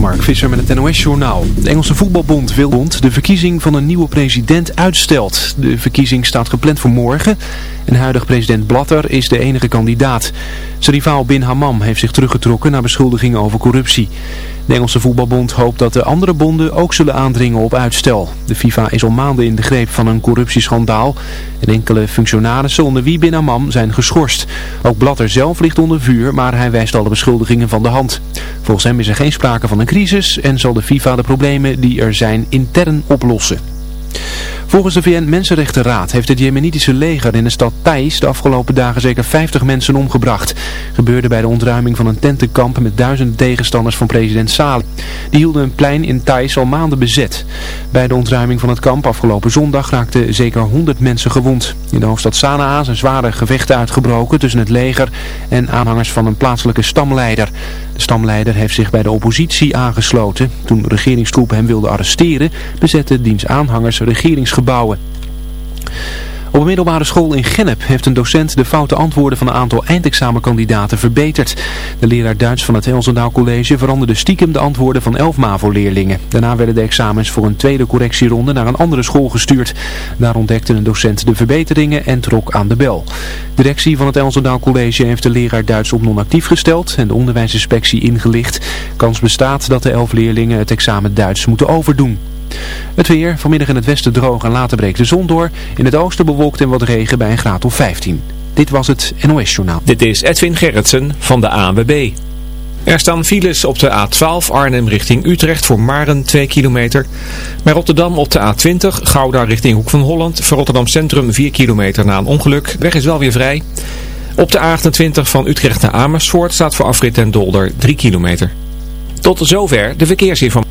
Mark Visser met het NOS-journaal. De Engelse voetbalbond wil de verkiezing van een nieuwe president uitstelt. De verkiezing staat gepland voor morgen en huidig president Blatter is de enige kandidaat. Zijn rivaal Bin Hammam heeft zich teruggetrokken na beschuldigingen over corruptie. De Engelse voetbalbond hoopt dat de andere bonden ook zullen aandringen op uitstel. De FIFA is al maanden in de greep van een corruptieschandaal en enkele functionarissen onder wie Bin Hammam zijn geschorst. Ook Blatter zelf ligt onder vuur, maar hij wijst alle beschuldigingen van de hand. Volgens hem is er geen sprake van een crisis en zal de FIFA de problemen die er zijn intern oplossen. Volgens de VN-Mensenrechtenraad heeft het Jemenitische leger in de stad Thais de afgelopen dagen zeker 50 mensen omgebracht. Gebeurde bij de ontruiming van een tentenkamp met duizenden tegenstanders van president Saleh. Die hielden een plein in Thais al maanden bezet. Bij de ontruiming van het kamp afgelopen zondag raakten zeker 100 mensen gewond. In de hoofdstad Sanaa zijn zware gevechten uitgebroken tussen het leger en aanhangers van een plaatselijke stamleider. De stamleider heeft zich bij de oppositie aangesloten. Toen regeringstroepen hem wilden arresteren, bezetten diens aanhangers regeringsgebouwen. Op een middelbare school in Gennep heeft een docent de foute antwoorden van een aantal eindexamenkandidaten verbeterd. De leraar Duits van het Helsendaal College veranderde stiekem de antwoorden van elf MAVO-leerlingen. Daarna werden de examens voor een tweede correctieronde naar een andere school gestuurd. Daar ontdekte een docent de verbeteringen en trok aan de bel. De directie van het Helsendaal College heeft de leraar Duits op non-actief gesteld en de onderwijsinspectie ingelicht. Kans bestaat dat de elf leerlingen het examen Duits moeten overdoen. Het weer, vanmiddag in het westen droog en later breekt de zon door. In het oosten bewolkt en wat regen bij een graad of 15. Dit was het NOS Journaal. Dit is Edwin Gerritsen van de ANWB. Er staan files op de A12 Arnhem richting Utrecht voor Maren 2 kilometer. Bij Rotterdam op de A20 Gouda richting Hoek van Holland. Voor Rotterdam Centrum 4 kilometer na een ongeluk. Weg is wel weer vrij. Op de A28 van Utrecht naar Amersfoort staat voor afrit en Dolder 3 kilometer. Tot zover de verkeersinformatie.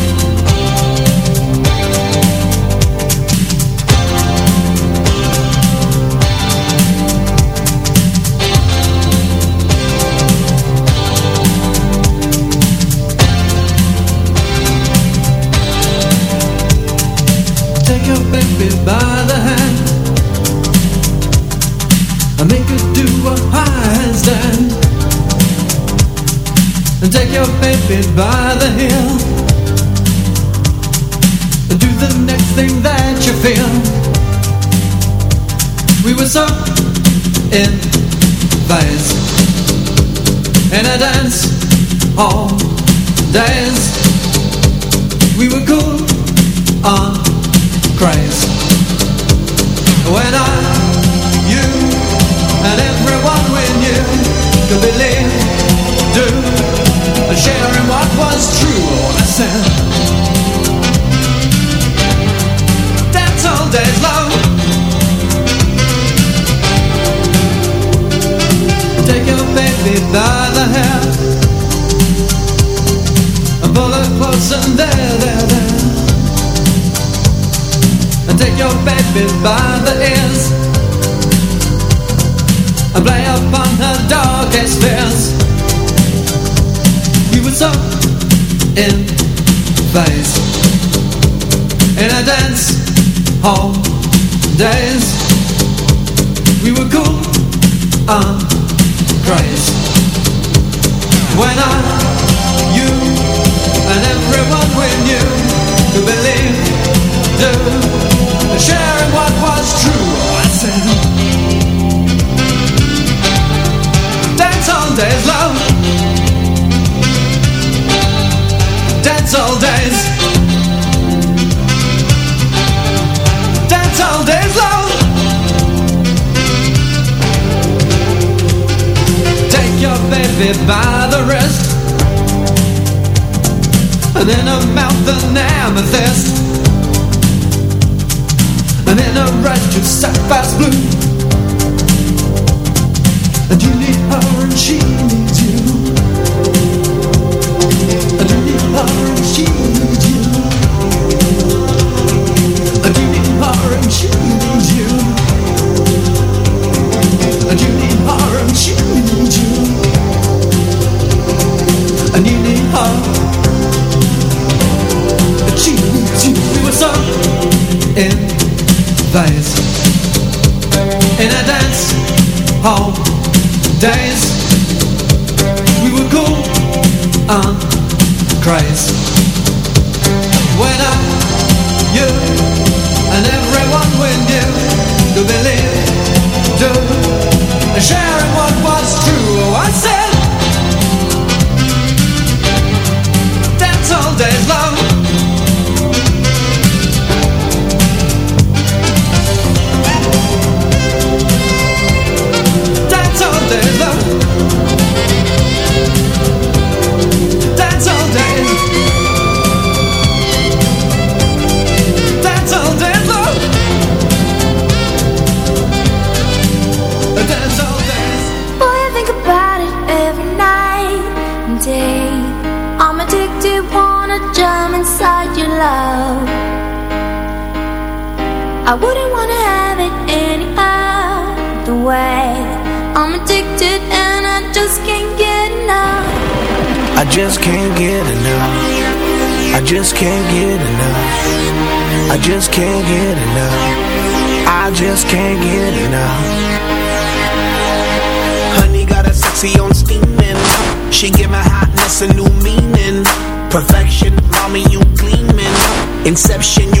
Baby by the And do the next thing that you feel. We were so in phase. In a dance all days. We were cool on craze. When I, you, and everyone we knew Could believe, do, in what was true or said Dance all day long. Take your baby by the hair. And pull her close there, there, there. And take your baby by the ears. And play upon her darkest fears was so phase, In a dance hall days We were cool and crazy. When I, you and everyone we knew Could believe, do and Sharing what was true I said Dance on days love dance all days, Dance all days, long. Take your baby by the wrist. And in her mouth an amethyst. And in her red just sapphire blue. Perfection, mommy, you gleaming. Inception, you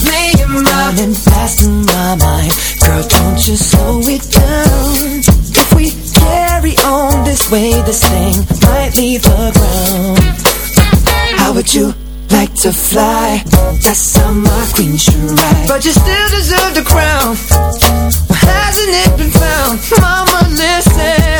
just lay your mind and my mind. Girl, don't you slow it down. If we carry on this way, this thing might leave the ground. How would you like to fly? That's how my queen should ride. But you still deserve the crown. Hasn't it been found? Mama, listen.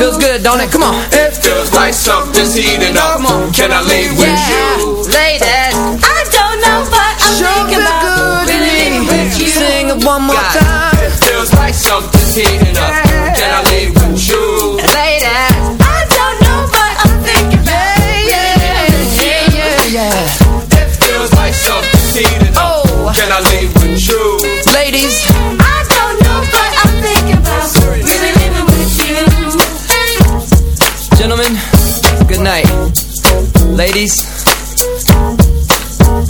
Feels good, don't it? Come on. It feels like something's heating up. Come on. Can I leave with yeah. you? Lay that. I don't know what I'm sure thinking about. Good really with you. Sing it one more God. time. It feels like something's heating up. Can I leave with you? Lay that. I don't know what I'm thinking about. Yeah, yeah, yeah, yeah. It feels like something's heating up. Oh. Can I leave with you? Ladies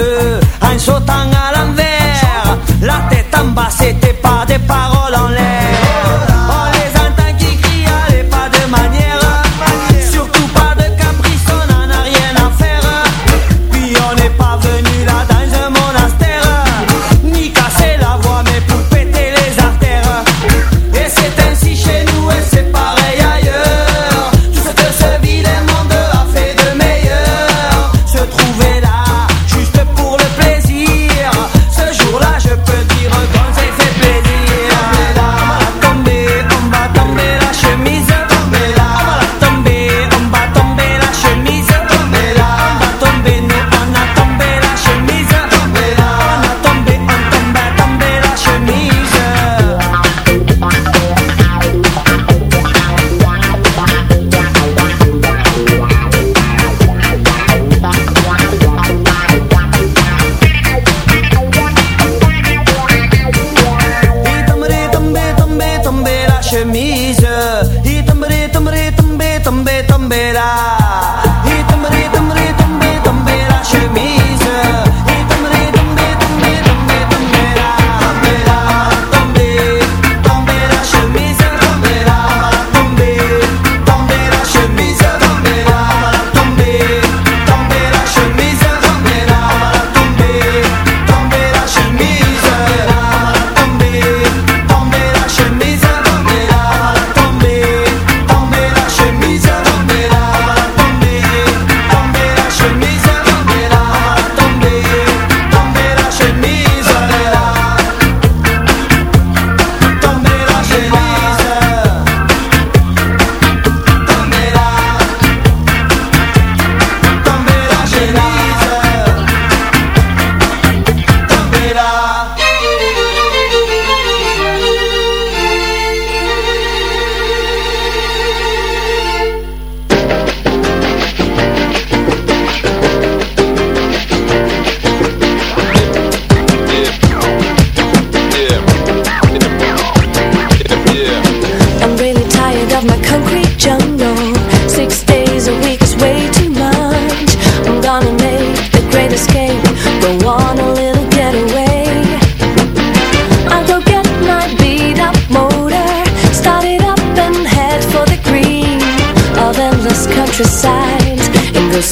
peu, en sautant à l'envers, la tête en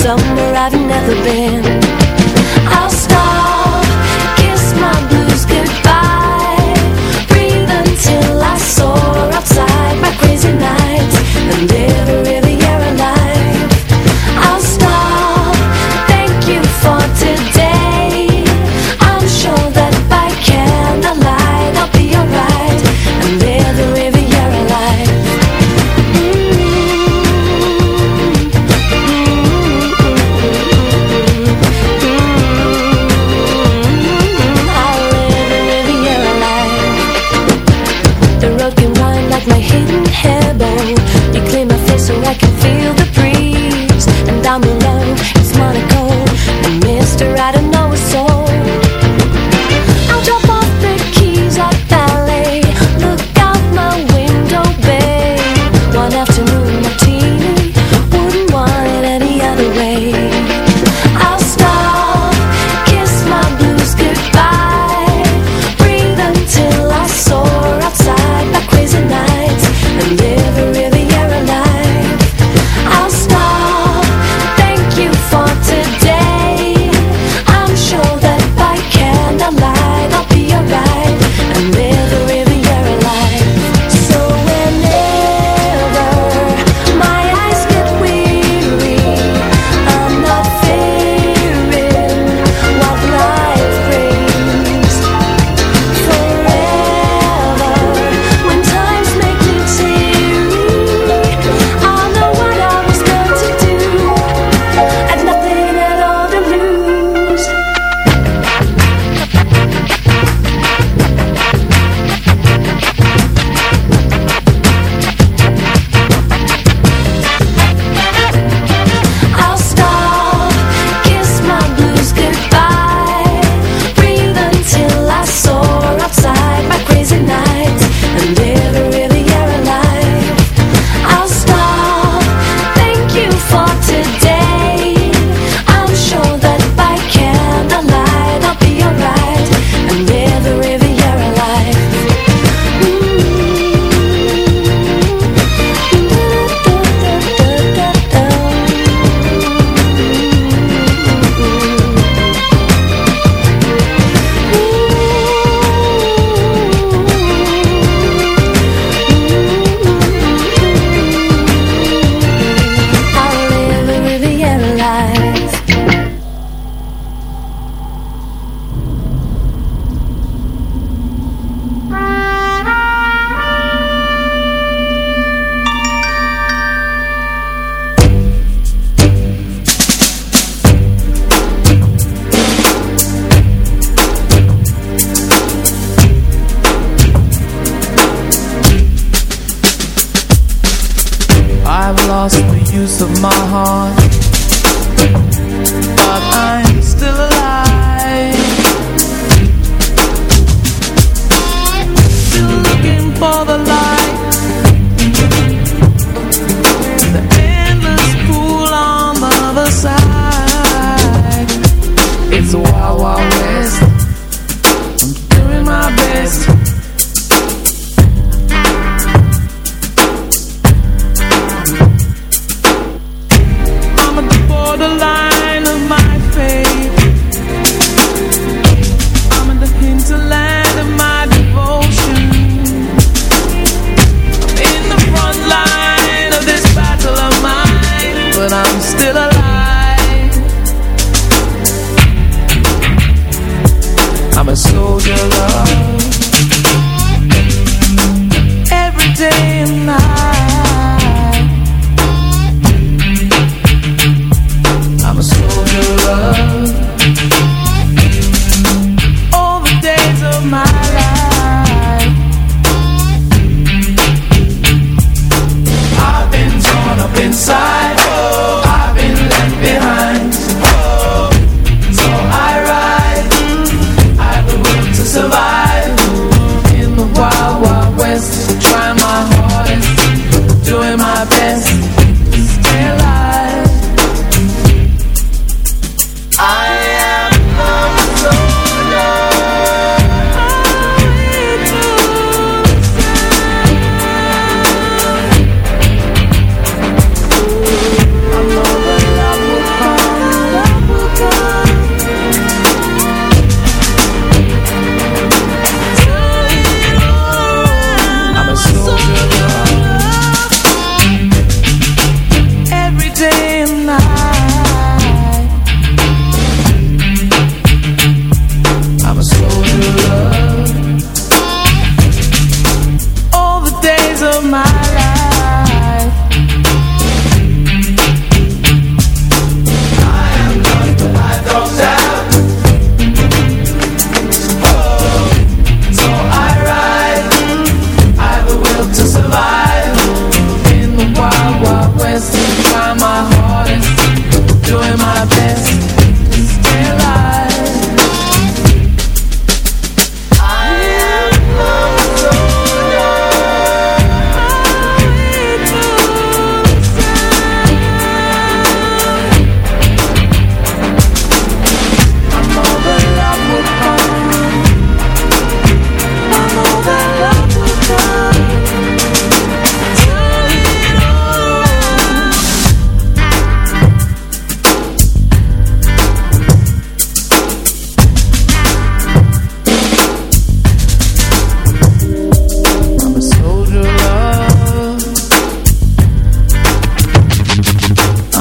so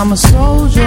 I'm a soldier.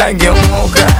like je walk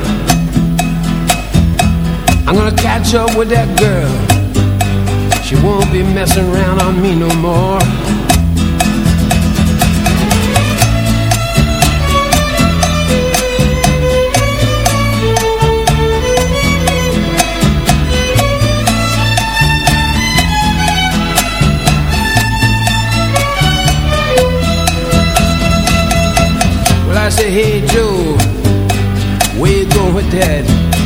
I'm gonna catch up with that girl. She won't be messing around on me no more. Well, I hey Joe, where you going with that?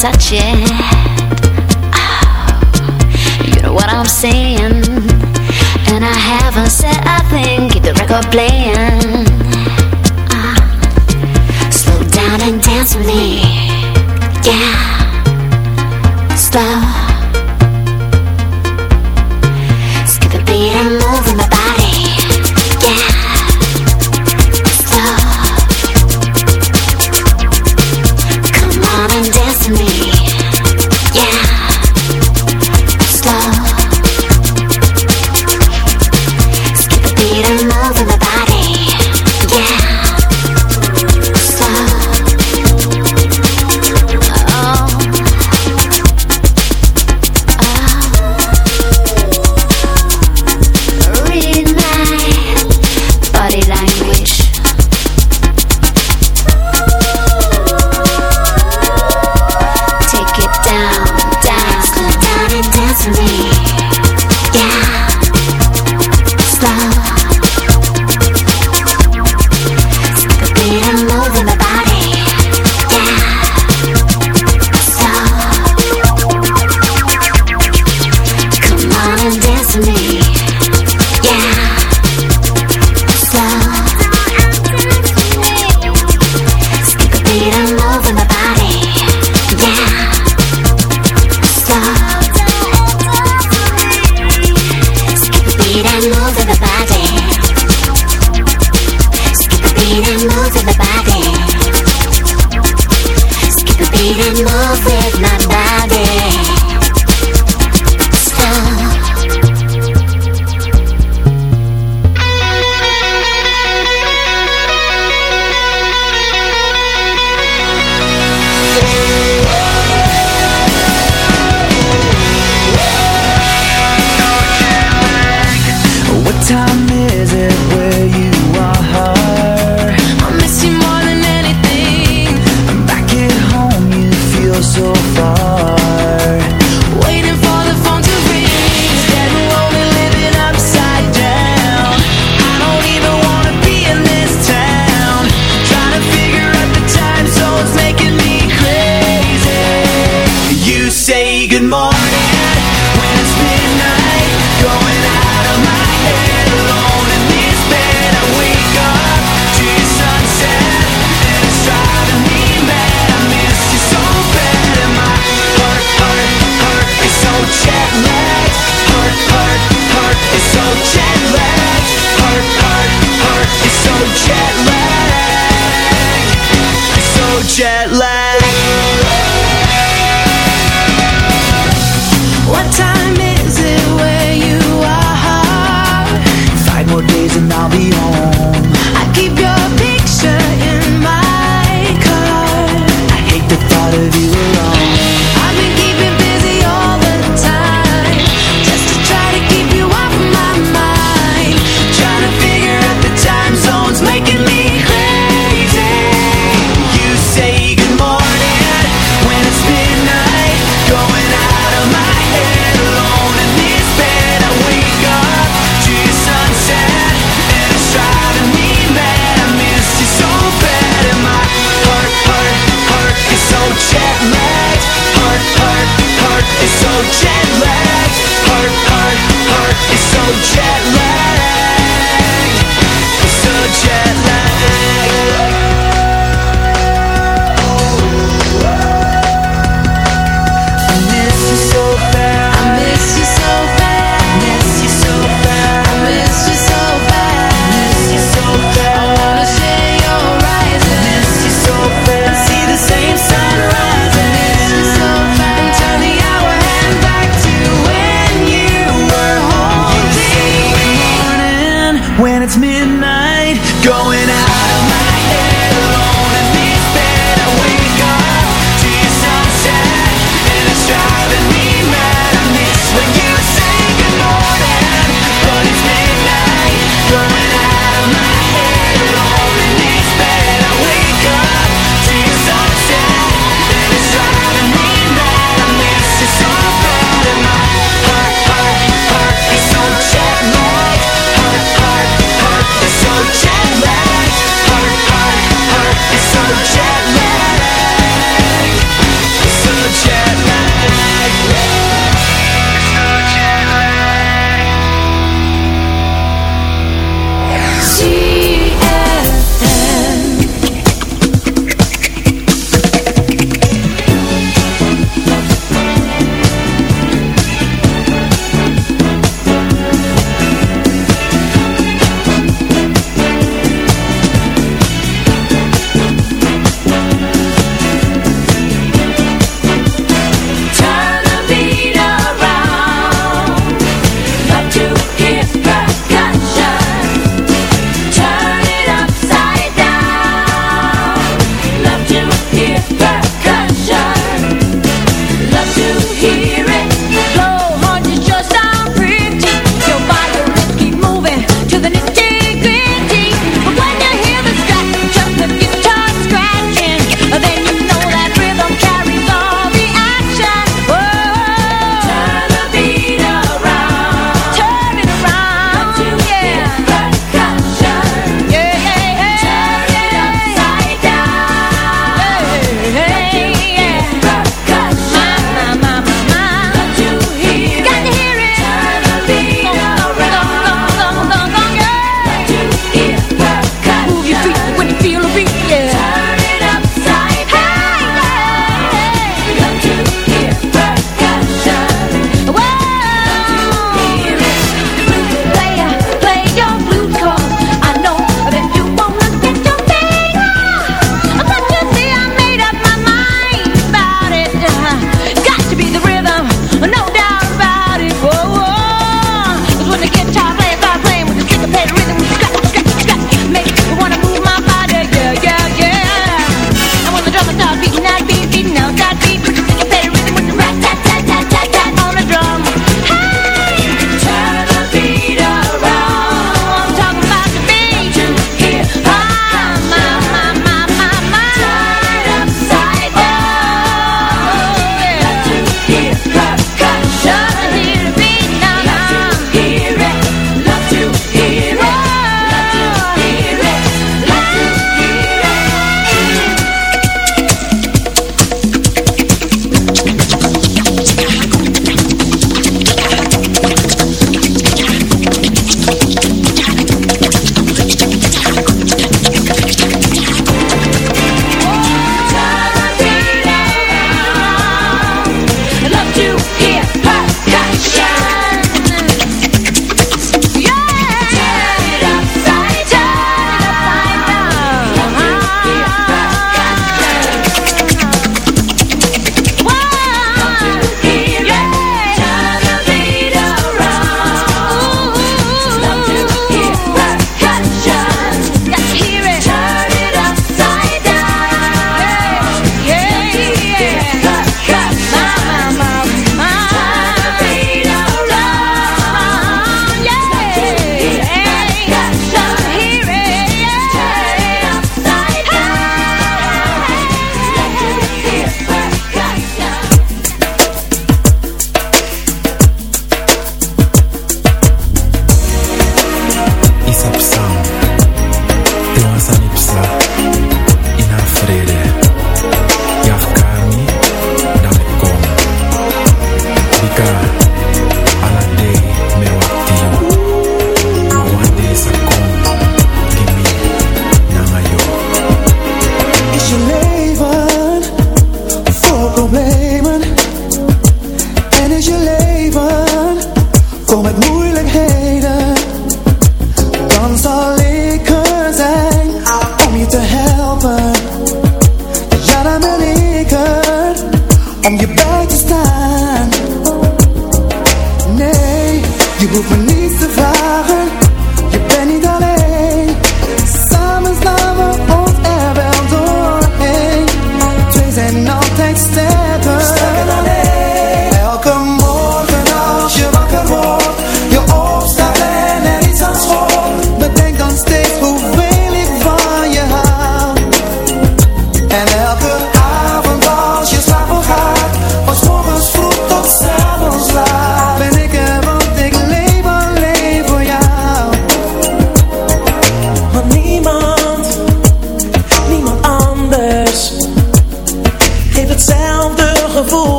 This it. Oh, you know what I'm saying? And I haven't said a thing. Keep the record playing.